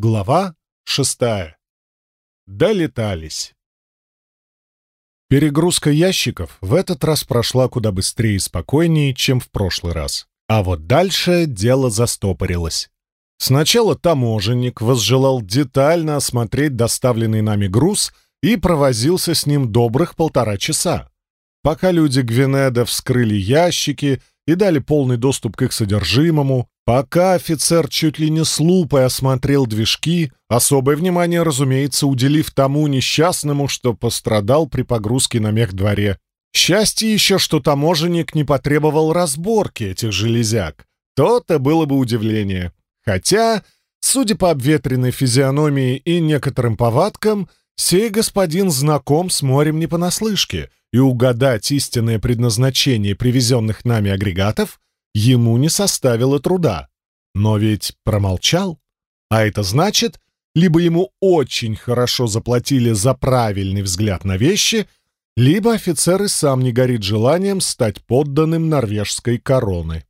Глава шестая. Долетались. Перегрузка ящиков в этот раз прошла куда быстрее и спокойнее, чем в прошлый раз. А вот дальше дело застопорилось. Сначала таможенник возжелал детально осмотреть доставленный нами груз и провозился с ним добрых полтора часа. Пока люди Гвинеда вскрыли ящики и дали полный доступ к их содержимому, Пока офицер чуть ли не с лупой осмотрел движки, особое внимание, разумеется, уделив тому несчастному, что пострадал при погрузке на мехдворе. Счастье еще, что таможенник не потребовал разборки этих железяк. То-то было бы удивление. Хотя, судя по обветренной физиономии и некоторым повадкам, сей господин знаком с морем не понаслышке, и угадать истинное предназначение привезенных нами агрегатов ему не составило труда. Но ведь промолчал. А это значит, либо ему очень хорошо заплатили за правильный взгляд на вещи, либо офицер и сам не горит желанием стать подданным норвежской короны.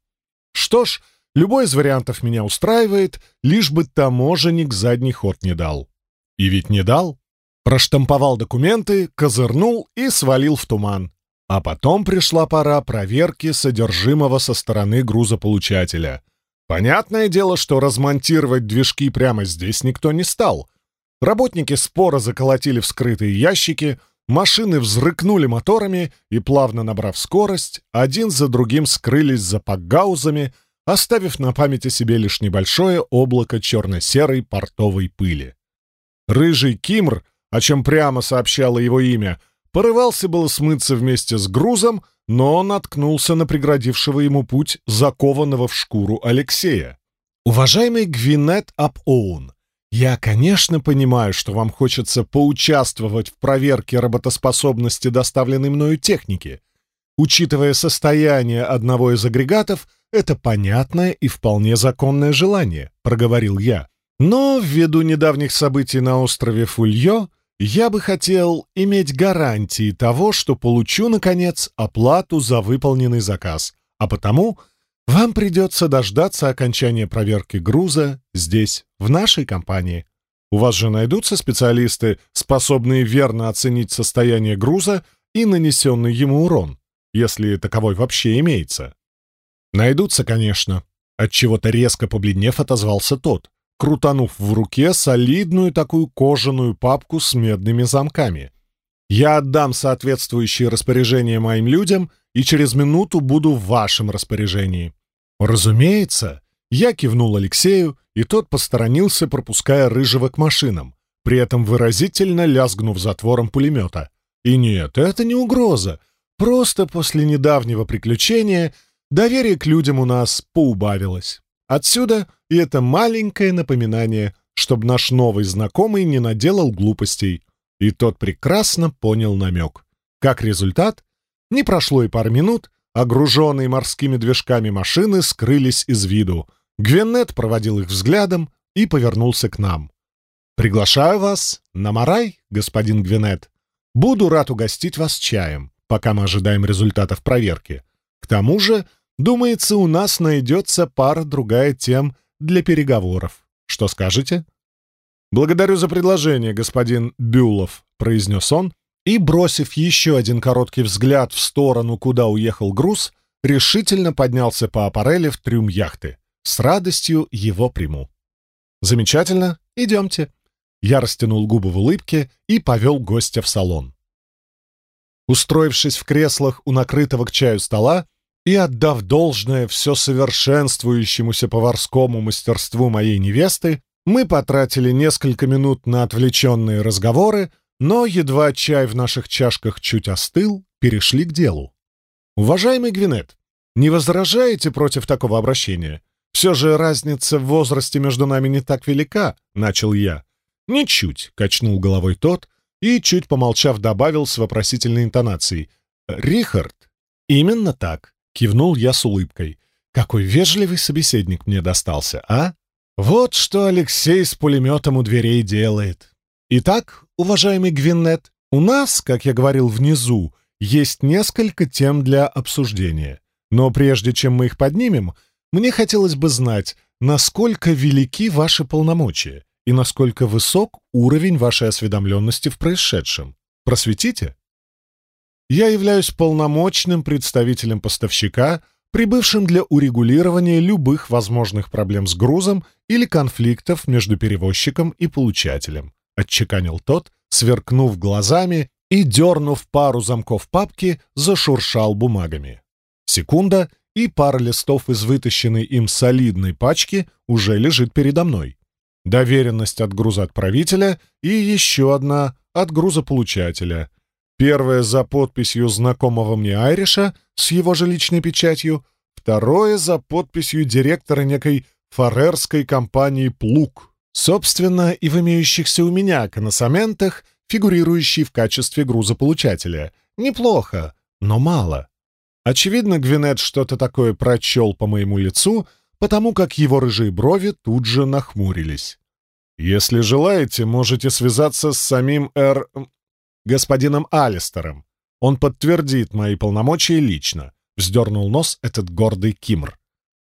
Что ж, любой из вариантов меня устраивает, лишь бы таможенник задний ход не дал. И ведь не дал. Проштамповал документы, козырнул и свалил в туман. А потом пришла пора проверки содержимого со стороны грузополучателя. Понятное дело, что размонтировать движки прямо здесь никто не стал. Работники спора заколотили вскрытые ящики, машины взрыкнули моторами и, плавно набрав скорость, один за другим скрылись за пакгаузами, оставив на памяти себе лишь небольшое облако черно-серой портовой пыли. Рыжий Кимр, о чем прямо сообщало его имя, Порывался было смыться вместе с грузом, но наткнулся на преградившего ему путь закованного в шкуру Алексея. «Уважаемый Гвинет Ап-Оун, я, конечно, понимаю, что вам хочется поучаствовать в проверке работоспособности доставленной мною техники. Учитывая состояние одного из агрегатов, это понятное и вполне законное желание», — проговорил я. «Но ввиду недавних событий на острове Фульё я бы хотел иметь гарантии того, что получу, наконец, оплату за выполненный заказ, а потому вам придется дождаться окончания проверки груза здесь, в нашей компании. У вас же найдутся специалисты, способные верно оценить состояние груза и нанесенный ему урон, если таковой вообще имеется. Найдутся, конечно. Отчего-то резко побледнев отозвался тот крутанув в руке солидную такую кожаную папку с медными замками. «Я отдам соответствующие распоряжения моим людям и через минуту буду в вашем распоряжении». «Разумеется!» Я кивнул Алексею, и тот посторонился, пропуская Рыжего к машинам, при этом выразительно лязгнув затвором пулемета. И нет, это не угроза. Просто после недавнего приключения доверие к людям у нас поубавилось. Отсюда и это маленькое напоминание, чтобы наш новый знакомый не наделал глупостей. И тот прекрасно понял намек. Как результат, не прошло и пары минут, огруженные морскими движками машины скрылись из виду. Гвенет проводил их взглядом и повернулся к нам. «Приглашаю вас на Марай, господин Гвенет. Буду рад угостить вас чаем, пока мы ожидаем результатов проверки. К тому же Думается, у нас найдется пара-другая тем для переговоров. Что скажете?» «Благодарю за предложение, господин Бюлов», — произнес он, и, бросив еще один короткий взгляд в сторону, куда уехал груз, решительно поднялся по аппареле в трюм яхты. С радостью его приму. «Замечательно, идемте». Я растянул губы в улыбке и повел гостя в салон. Устроившись в креслах у накрытого к чаю стола, и, отдав должное все совершенствующемуся поварскому мастерству моей невесты, мы потратили несколько минут на отвлеченные разговоры, но едва чай в наших чашках чуть остыл, перешли к делу. «Уважаемый Гвинет, не возражаете против такого обращения? Все же разница в возрасте между нами не так велика», — начал я. «Ничуть», — качнул головой тот и, чуть помолчав, добавил с вопросительной интонацией. «Рихард?» «Именно так. Кивнул я с улыбкой. Какой вежливый собеседник мне достался, а? Вот что Алексей с пулеметом у дверей делает. Итак, уважаемый Гвиннет, у нас, как я говорил внизу, есть несколько тем для обсуждения. Но прежде чем мы их поднимем, мне хотелось бы знать, насколько велики ваши полномочия и насколько высок уровень вашей осведомленности в происшедшем? Просветите? Я являюсь полномочным представителем поставщика, прибывшим для урегулирования любых возможных проблем с грузом или конфликтов между перевозчиком и получателем, отчеканил тот, сверкнув глазами и, дернув пару замков папки, зашуршал бумагами. Секунда, и пара листов из вытащенной им солидной пачки уже лежит передо мной. Доверенность от грузоотправителя и еще одна от грузополучателя. Первая за подписью знакомого мне Айриша с его же личной печатью, второе за подписью директора некой фарерской компании «Плуг». Собственно, и в имеющихся у меня коносаментах, фигурирующий в качестве грузополучателя. Неплохо, но мало. Очевидно, Гвинет что-то такое прочел по моему лицу, потому как его рыжие брови тут же нахмурились. «Если желаете, можете связаться с самим Эр... господином Алистером. Он подтвердит мои полномочия лично», — вздернул нос этот гордый Кимр.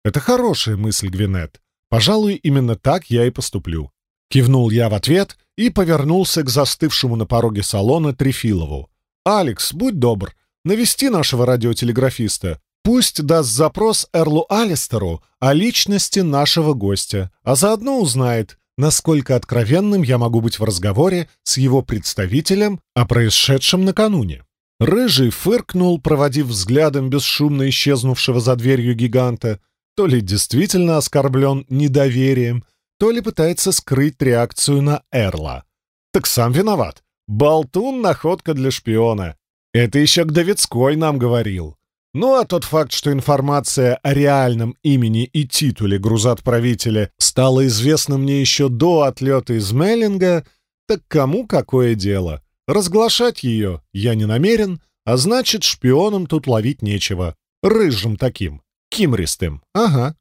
«Это хорошая мысль, Гвинет. Пожалуй, именно так я и поступлю». Кивнул я в ответ и повернулся к застывшему на пороге салона Трефилову. «Алекс, будь добр, навести нашего радиотелеграфиста. Пусть даст запрос Эрлу Алистеру о личности нашего гостя, а заодно узнает, насколько откровенным я могу быть в разговоре с его представителем о происшедшем накануне. Рыжий фыркнул, проводив взглядом бесшумно исчезнувшего за дверью гиганта, то ли действительно оскорблен недоверием, то ли пытается скрыть реакцию на Эрла. Так сам виноват. Болтун — находка для шпиона. Это еще Гдовицкой нам говорил. Ну а тот факт, что информация о реальном имени и титуле грузоотправителя стала известна мне еще до отлета из Меллинга, так кому какое дело? Разглашать ее я не намерен, а значит, шпионом тут ловить нечего. Рыжим таким, кимристым, ага.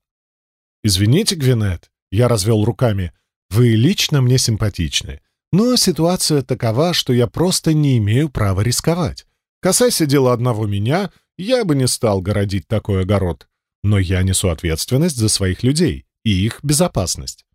«Извините, Гвинет», — я развел руками, — «вы лично мне симпатичны, но ситуация такова, что я просто не имею права рисковать. Касайся дела одного меня, я бы не стал городить такой огород. Но я несу ответственность за своих людей и их безопасность.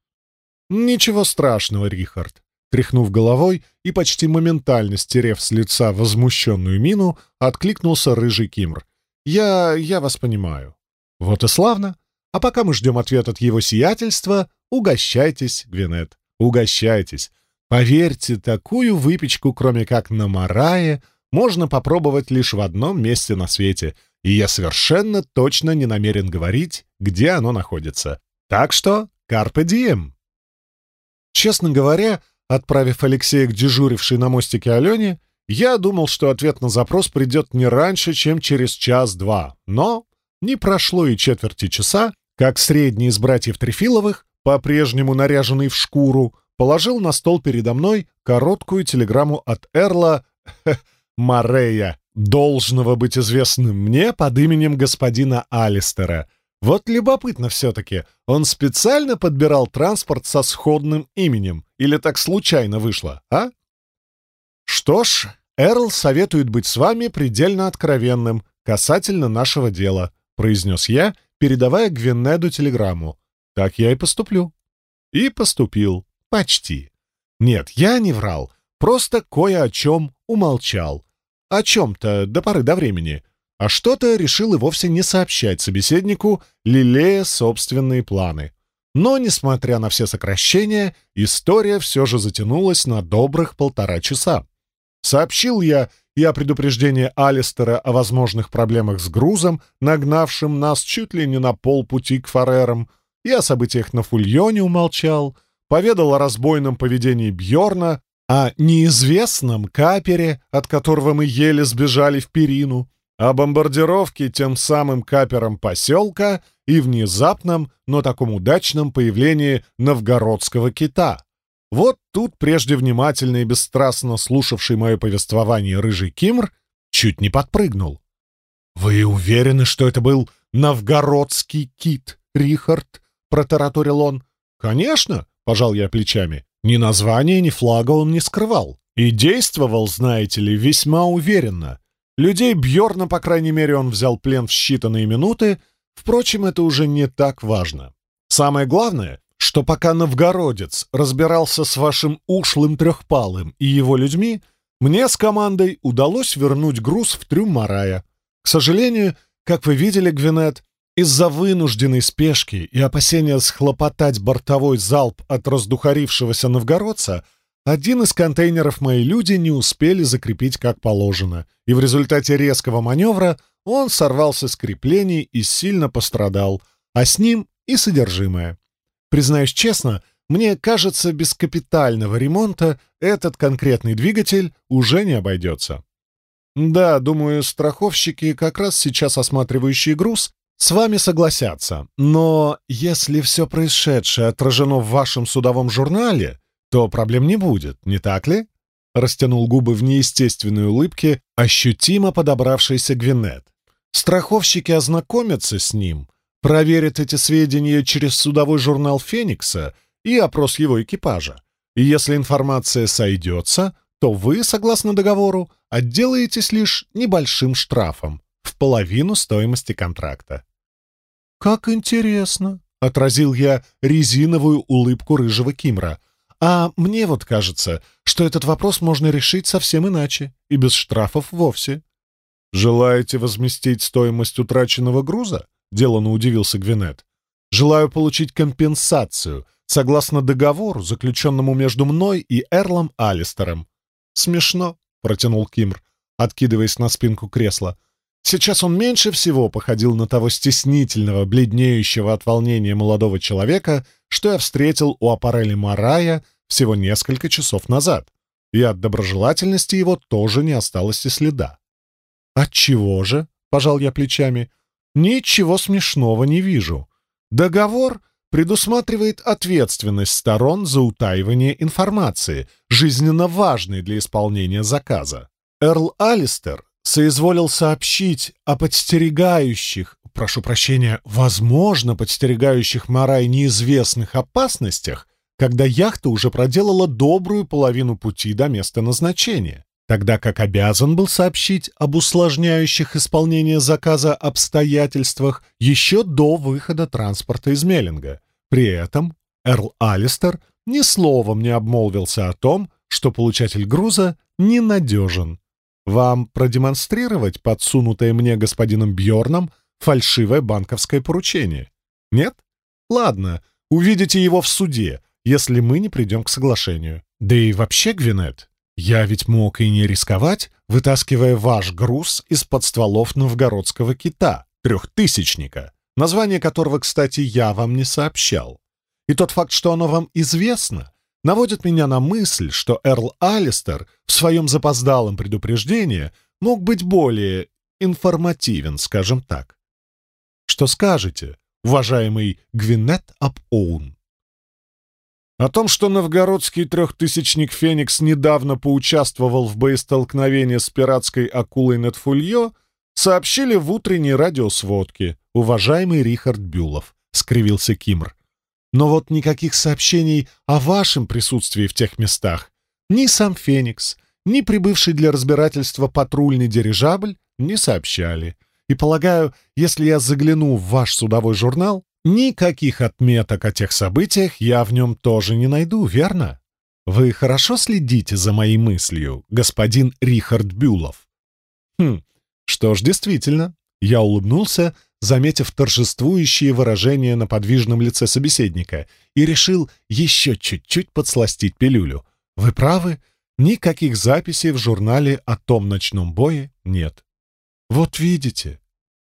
Ничего страшного, Рихард. Тряхнув головой и почти моментально стерев с лица возмущенную мину, откликнулся рыжий Кимр. «Я... я вас понимаю». «Вот и славно. А пока мы ждем ответ от его сиятельства, угощайтесь, Гвинет, угощайтесь. Поверьте, такую выпечку, кроме как на Марае, можно попробовать лишь в одном месте на свете, и я совершенно точно не намерен говорить, где оно находится. Так что карпе дием. Честно говоря, отправив Алексея к дежурившей на мостике Алене, я думал, что ответ на запрос придет не раньше, чем через час-два. Но не прошло и четверти часа, как средний из братьев Трефиловых, по-прежнему наряженный в шкуру, положил на стол передо мной короткую телеграмму от Эрла Морея, должного быть известным мне под именем господина Алистера. Вот любопытно все-таки, он специально подбирал транспорт со сходным именем, или так случайно вышло, а? Что ж, Эрл советует быть с вами предельно откровенным касательно нашего дела, произнес я, передавая Гвинеду телеграмму. Так я и поступлю. И поступил. Почти. Нет, я не врал, просто кое о чем умолчал. О чем-то до поры до времени. А что-то решил и вовсе не сообщать собеседнику, лелея собственные планы. Но, несмотря на все сокращения, история все же затянулась на добрых полтора часа. Сообщил я и о предупреждении Алистера о возможных проблемах с грузом, нагнавшим нас чуть ли не на полпути к Фарерам, и о событиях на Фульоне умолчал, поведал о разбойном поведении Бьорна, о неизвестном капере, от которого мы еле сбежали в Перину, о бомбардировке тем самым капером поселка и внезапном, но таком удачном появлении новгородского кита. Вот тут прежде внимательно и бесстрастно слушавший мое повествование рыжий Кимр чуть не подпрыгнул. «Вы уверены, что это был новгородский кит, Рихард?» — протараторил он. «Конечно», — пожал я плечами. Ни названия, ни флага он не скрывал. И действовал, знаете ли, весьма уверенно. Людей Бьорна, по крайней мере, он взял плен в считанные минуты. Впрочем, это уже не так важно. Самое главное, что пока новгородец разбирался с вашим ушлым трехпалым и его людьми, мне с командой удалось вернуть груз в трюм Марая. К сожалению, как вы видели, Гвинет, из-за вынужденной спешки и опасения схлопотать бортовой залп от раздухарившегося новгородца, один из контейнеров мои люди не успели закрепить как положено, и в результате резкого маневра он сорвался с креплений и сильно пострадал, а с ним и содержимое. Признаюсь честно, мне кажется, без капитального ремонта этот конкретный двигатель уже не обойдется. Да, думаю, страховщики, как раз сейчас осматривающие груз, с вами согласятся. Но если все происшедшее отражено в вашем судовом журнале, то проблем не будет, не так ли? Растянул губы в неестественной улыбке, ощутимо подобравшийся Гвинет. Страховщики ознакомятся с ним, проверят эти сведения через судовой журнал «Феникса» и опрос его экипажа. И если информация сойдется, то вы, согласно договору, отделаетесь лишь небольшим штрафом в половину стоимости контракта. «Как интересно!» — отразил я резиновую улыбку рыжего Кимра. «А мне вот кажется, что этот вопрос можно решить совсем иначе и без штрафов вовсе». «Желаете возместить стоимость утраченного груза?» — деланно удивился Гвинет. «Желаю получить компенсацию, согласно договору, заключенному между мной и Эрлом Алистером». «Смешно», — протянул Кимр, откидываясь на спинку кресла. Сейчас он меньше всего походил на того стеснительного, бледнеющего от волнения молодого человека, что я встретил у аппарели Марая всего несколько часов назад, и от доброжелательности его тоже не осталось и следа. «Отчего же?» — пожал я плечами. «Ничего смешного не вижу. Договор предусматривает ответственность сторон за утаивание информации, жизненно важной для исполнения заказа. Эрл Алистер соизволил сообщить о подстерегающих, прошу прощения, возможно, подстерегающих Марай неизвестных опасностях, когда яхта уже проделала добрую половину пути до места назначения, тогда как обязан был сообщить об усложняющих исполнение заказа обстоятельствах еще до выхода транспорта из Меллинга. При этом Эрл Алистер ни словом не обмолвился о том, что получатель груза ненадежен, вам продемонстрировать подсунутое мне господином Бьорном фальшивое банковское поручение? Нет? Ладно, увидите его в суде, если мы не придем к соглашению. Да и вообще, Гвинет, я ведь мог и не рисковать, вытаскивая ваш груз из-под стволов новгородского кита, трехтысячника, название которого, кстати, я вам не сообщал. И тот факт, что оно вам известно, наводит меня на мысль, что Эрл Алистер в своем запоздалом предупреждении мог быть более информативен, скажем так. Что скажете, уважаемый Гвинет Ап-Оун? О том, что новгородский трехтысячник Феникс недавно поучаствовал в боестолкновении с пиратской акулой Нетфульё, сообщили в утренней радиосводке, уважаемый Рихард Бюлов, — скривился Кимр. Но вот никаких сообщений о вашем присутствии в тех местах ни сам «Феникс», ни прибывший для разбирательства патрульный дирижабль не сообщали. И, полагаю, если я загляну в ваш судовой журнал, никаких отметок о тех событиях я в нем тоже не найду, верно? Вы хорошо следите за моей мыслью, господин Рихард Бюлов? Хм, что ж, действительно, я улыбнулся, заметив торжествующее выражение на подвижном лице собеседника, и решил еще чуть-чуть подсластить пилюлю. «Вы правы, никаких записей в журнале о том ночном бое нет». «Вот видите».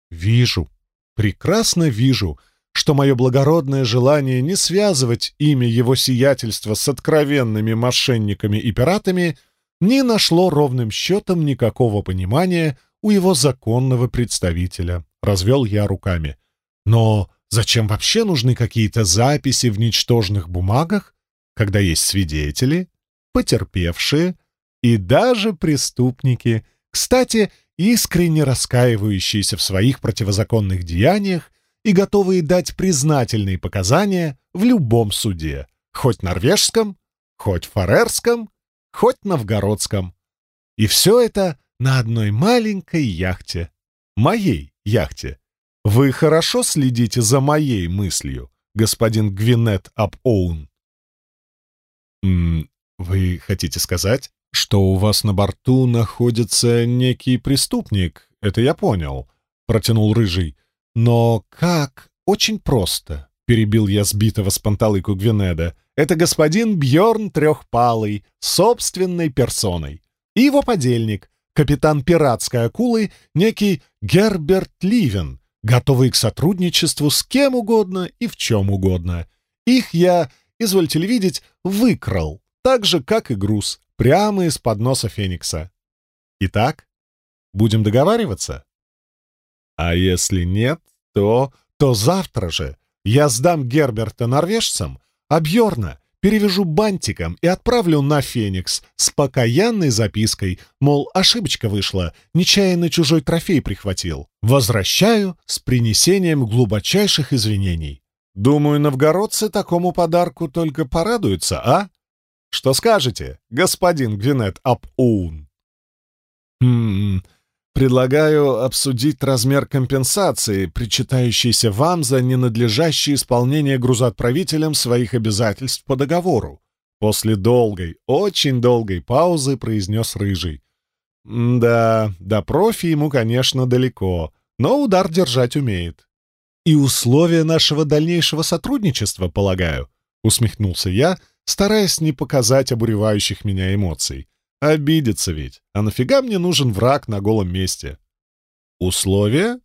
«Вижу. Прекрасно вижу» что мое благородное желание не связывать имя его сиятельства с откровенными мошенниками и пиратами не нашло ровным счетом никакого понимания у его законного представителя развел я руками. Но зачем вообще нужны какие-то записи в ничтожных бумагах, когда есть свидетели, потерпевшие и даже преступники, кстати, искренне раскаивающиеся в своих противозаконных деяниях и готовые дать признательные показания в любом суде, хоть норвежском, хоть фарерском, хоть новгородском. И все это на одной маленькой яхте, моей яхте. Вы хорошо следите за моей мыслью, господин Гвинет Ап-Оун. «Вы хотите сказать, что у вас на борту находится некий преступник? Это я понял», — протянул Рыжий. «Но как? Очень просто», — перебил я сбитого с панталыку Гвинеда. «Это господин Бьорн Трехпалый, собственной персоной. И его подельник, капитан пиратской акулы, некий Герберт Ливен, готовый к сотрудничеству с кем угодно и в чем угодно. Их я, извольте ли видеть, выкрал, так же, как и груз, прямо из-под носа Феникса. Итак, будем договариваться? А если нет, то... то завтра же я сдам Герберта норвежцам, а Бьорна перевяжу бантиком и отправлю на Феникс с покаянной запиской, мол, ошибочка вышла, нечаянно чужой трофей прихватил. Возвращаю с принесением глубочайших извинений. Думаю, новгородцы такому подарку только порадуются, а? Что скажете, господин Гвинет Ап-Оун? Хм, предлагаю обсудить размер компенсации, причитающейся вам за ненадлежащее исполнение грузоотправителем своих обязательств по договору. После долгой, очень долгой паузы произнес Рыжий. Да, до профи ему, конечно, далеко, но удар держать умеет. И условия нашего дальнейшего сотрудничества, полагаю, усмехнулся я, — стараясь не показать обуревающих меня эмоций. Обидится ведь. А нафига мне нужен враг на голом месте? Условия?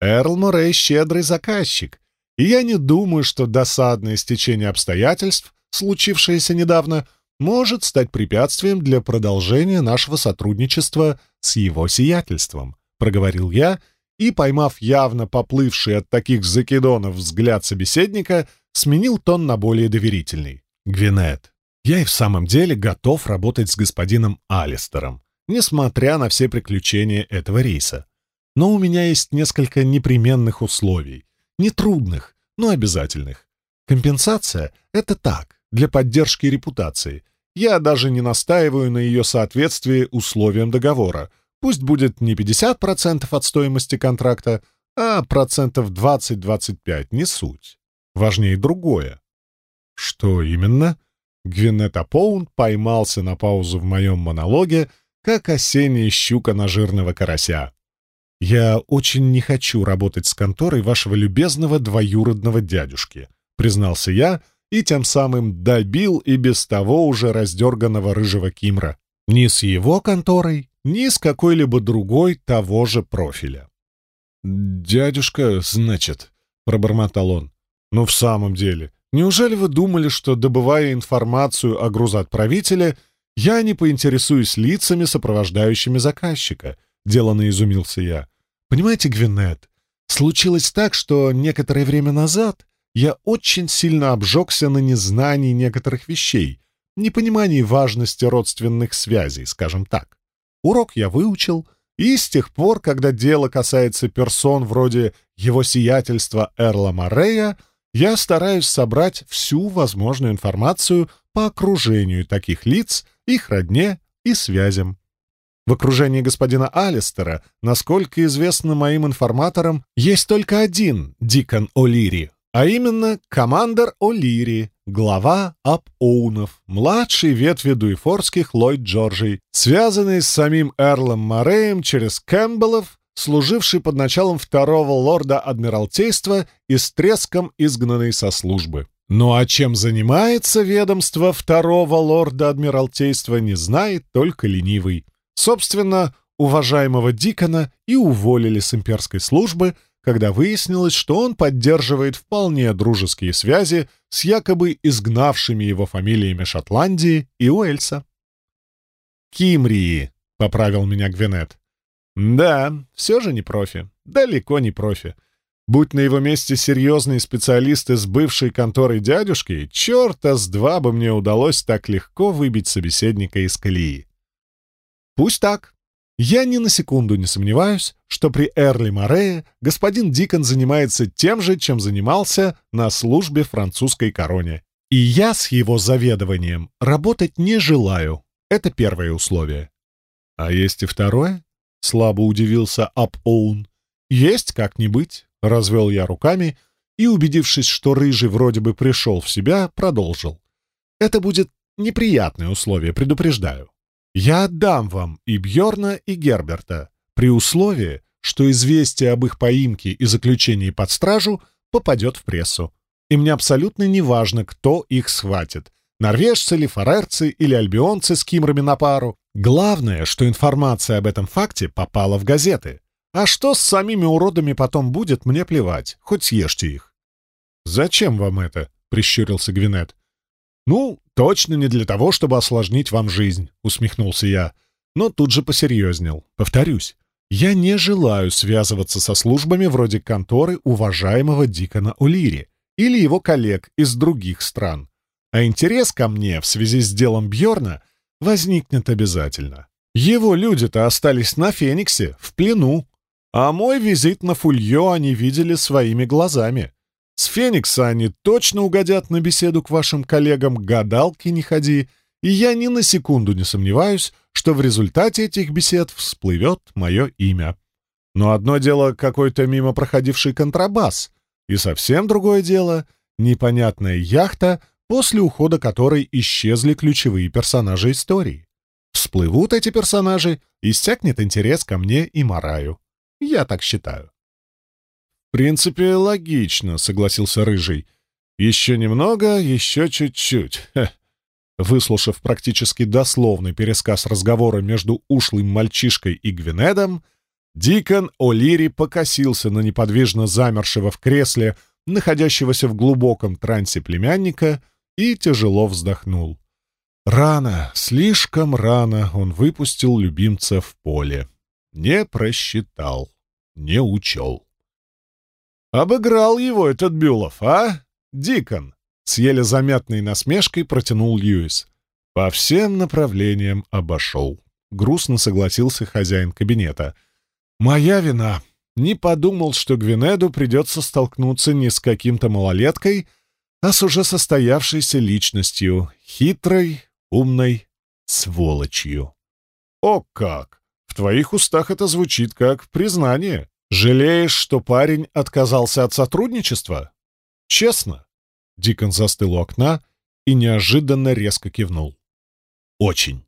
Эрл Морей щедрый заказчик, и я не думаю, что досадное стечение обстоятельств, случившееся недавно, может стать препятствием для продолжения нашего сотрудничества с его сиятельством, проговорил я, и, поймав явно поплывший от таких закидонов взгляд собеседника, сменил тон на более доверительный. Гвинет, я и в самом деле готов работать с господином Алистером, несмотря на все приключения этого рейса. Но у меня есть несколько непременных условий. Не трудных, но обязательных. Компенсация — это так, для поддержки репутации. Я даже не настаиваю на ее соответствии условиям договора. Пусть будет не 50% от стоимости контракта, а процентов 20-25, не суть. Важнее другое. Что именно? Гвинета Поун поймался на паузу в моем монологе, как осенняя щука на жирного карася. «Я очень не хочу работать с конторой вашего любезного двоюродного дядюшки», признался я и тем самым добил и без того уже раздерганного рыжего Кимра. Ни с его конторой, ни с какой-либо другой того же профиля. «Дядюшка, значит», — пробормотал он. «Ну, в самом деле, Неужели вы думали, что, добывая информацию о грузоотправителе, я не поинтересуюсь лицами, сопровождающими заказчика?» — деланно изумился я. «Понимаете, Гвинет, случилось так, что некоторое время назад я очень сильно обжегся на незнании некоторых вещей, непонимании важности родственных связей, скажем так. Урок я выучил, и с тех пор, когда дело касается персон вроде его сиятельства Эрла Морея, я стараюсь собрать всю возможную информацию по окружению таких лиц, их родне и связям. В окружении господина Алистера, насколько известно моим информаторам, есть только один Дикон О'Лири, а именно командор О'Лири, глава Ап-Оунов, младший ветви дуэфорских Ллойд Джорджей, связанный с самим Эрлом Мореем через Кэмпбеллов служивший под началом второго лорда Адмиралтейства и с треском изгнанный со службы. Ну а чем занимается ведомство второго лорда Адмиралтейства, не знает только ленивый. Собственно, уважаемого Дикона и уволили с имперской службы, когда выяснилось, что он поддерживает вполне дружеские связи с якобы изгнавшими его фамилиями Шотландии и Уэльса. «Кимрии», — поправил меня Гвинет. Да, все же не профи. Далеко не профи. Будь на его месте серьезные специалисты с бывшей конторой дядюшки, черта с два бы мне удалось так легко выбить собеседника из колеи. Пусть так. Я ни на секунду не сомневаюсь, что при Эрли Морее господин Дикон занимается тем же, чем занимался на службе французской короне. И я с его заведованием работать не желаю. Это первое условие. А есть и второе? Слабо удивился Ап-Оун. «Есть как-нибудь», — развел я руками и, убедившись, что Рыжий вроде бы пришел в себя, продолжил. «Это будет неприятное условие, предупреждаю. Я отдам вам и Бьорна, и Герберта, при условии, что известие об их поимке и заключении под стражу попадет в прессу. И мне абсолютно не важно, кто их схватит. Норвежцы ли, фарерцы или альбионцы с кимрами на пару. Главное, что информация об этом факте попала в газеты. А что с самими уродами потом будет, мне плевать. Хоть съешьте их. «Зачем вам это?» — прищурился Гвинет. «Ну, точно не для того, чтобы осложнить вам жизнь», — усмехнулся я. Но тут же посерьезнел. Повторюсь, я не желаю связываться со службами вроде конторы уважаемого Дикона Улири или его коллег из других стран. А интерес ко мне в связи с делом Бьорна возникнет обязательно. Его люди-то остались на Фениксе, в плену. А мой визит на Фульё они видели своими глазами. С Феникса они точно угодят на беседу к вашим коллегам, гадалки не ходи, и я ни на секунду не сомневаюсь, что в результате этих бесед всплывет мое имя. Но одно дело какой-то мимо проходивший контрабас, и совсем другое дело — непонятная яхта, после ухода которой исчезли ключевые персонажи истории. Всплывут эти персонажи, иссякнет интерес ко мне и Мараю. Я так считаю. «В принципе, логично», — согласился Рыжий. «Еще немного, еще чуть-чуть. Выслушав практически дословный пересказ разговора между ушлым мальчишкой и Гвинедом, Дикон О'Лири покосился на неподвижно замершего в кресле, находящегося в глубоком трансе племянника, и тяжело вздохнул. Рано, слишком рано он выпустил любимца в поле. Не просчитал, не учел. «Обыграл его этот Бюлов, а, Дикон?» С еле заметной насмешкой протянул Льюис. «По всем направлениям обошел». Грустно согласился хозяин кабинета — Моя вина. Не подумал, что Гвинеду придется столкнуться не с каким-то малолеткой, а с уже состоявшейся личностью, хитрой, умной, сволочью. О как! В твоих устах это звучит как признание. Жалеешь, что парень отказался от сотрудничества? Честно? Дикон застыл у окна и неожиданно резко кивнул. Очень.